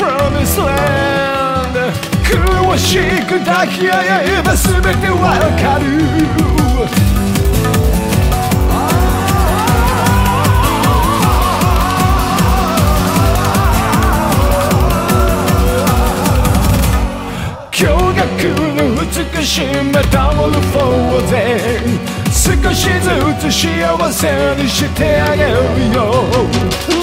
promised land. 詳しく抱き合えば全てわかる。驚愕の美しいメタモルフォーゼ。少しずつ幸せにしてあげるよ。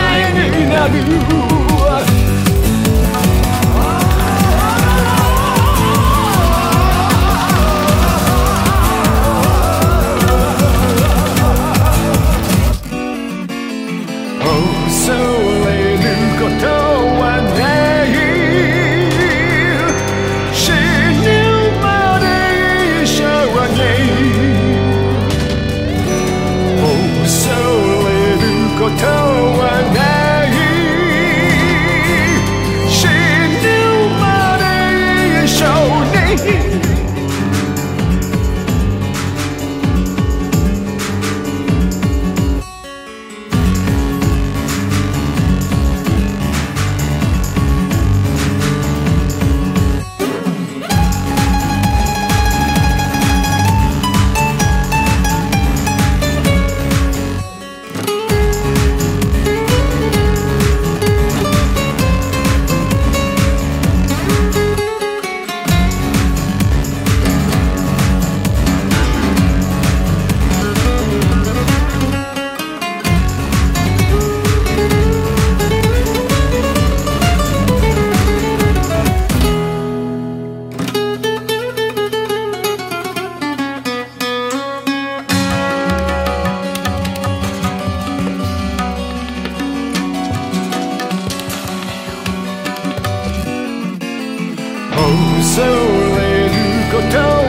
So and go.